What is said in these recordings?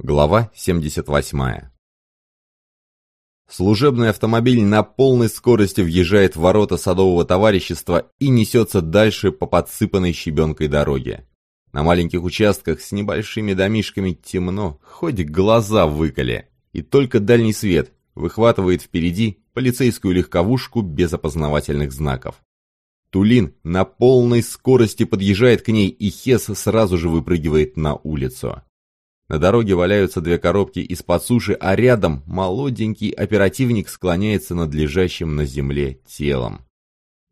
Глава 78. Служебный автомобиль на полной скорости въезжает в ворота садового товарищества и несется дальше по подсыпанной щебенкой дороге. На маленьких участках с небольшими домишками темно, хоть глаза выколи, и только дальний свет выхватывает впереди полицейскую легковушку без опознавательных знаков. Тулин на полной скорости подъезжает к ней, и Хес сразу же выпрыгивает на улицу. На дороге валяются две коробки из-под суши, а рядом молоденький оперативник склоняется над лежащим на земле телом.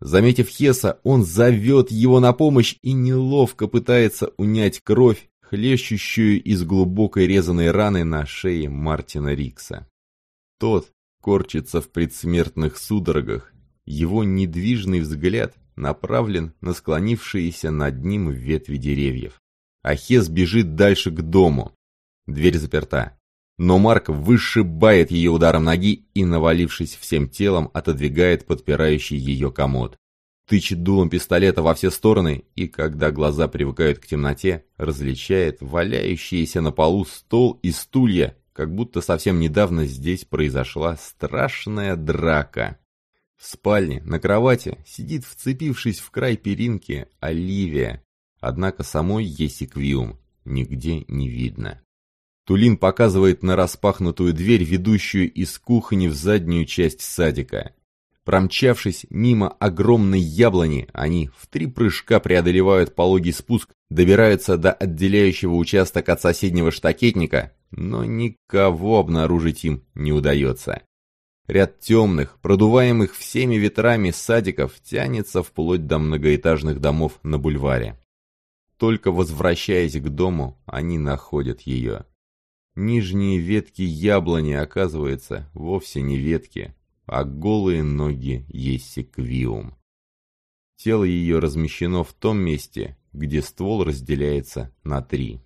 Заметив Хеса, он зовет его на помощь и неловко пытается унять кровь, хлещущую из глубокой резаной раны на шее Мартина Рикса. Тот корчится в предсмертных судорогах, его недвижный взгляд направлен на склонившиеся над ним ветви деревьев. А Хес бежит дальше к дому. Дверь заперта. Но Марк вышибает ее ударом ноги и, навалившись всем телом, отодвигает подпирающий ее комод. Тычет дулом пистолета во все стороны и, когда глаза привыкают к темноте, различает валяющиеся на полу стол и стулья, как будто совсем недавно здесь произошла страшная драка. В спальне, на кровати, сидит, вцепившись в край перинки, Оливия, однако самой Есиквиум нигде не видно. Тулин показывает на распахнутую дверь, ведущую из кухни в заднюю часть садика. Промчавшись мимо огромной яблони, они в три прыжка преодолевают пологий спуск, добираются до отделяющего участок от соседнего штакетника, но никого обнаружить им не удается. Ряд темных, продуваемых всеми ветрами садиков тянется вплоть до многоэтажных домов на бульваре. Только возвращаясь к дому, они находят ее. Нижние ветки яблони, оказывается, вовсе не ветки, а голые ноги ессиквиум. Тело ее размещено в том месте, где ствол разделяется на три.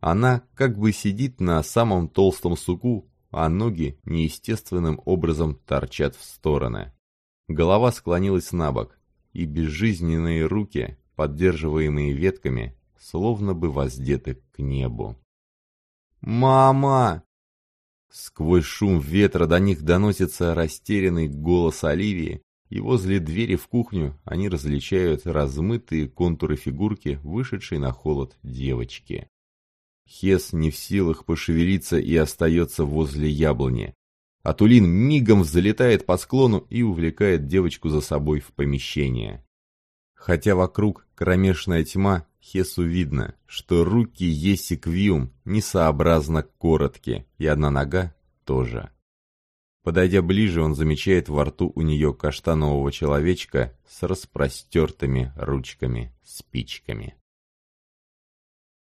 Она как бы сидит на самом толстом суку, а ноги неестественным образом торчат в стороны. Голова склонилась на бок, и безжизненные руки, поддерживаемые ветками, словно бы воздеты к небу. «Мама!» Сквозь шум ветра до них доносится растерянный голос Оливии, и возле двери в кухню они различают размытые контуры фигурки, вышедшей на холод девочки. Хес не в силах пошевелиться и остается возле яблони. Атулин мигом взлетает по склону и увлекает девочку за собой в помещение. Хотя вокруг кромешная тьма, Хесу видно, что руки Есиквиум несообразно короткие, и одна нога тоже. Подойдя ближе, он замечает во рту у нее каштанового человечка с распростертыми ручками-спичками.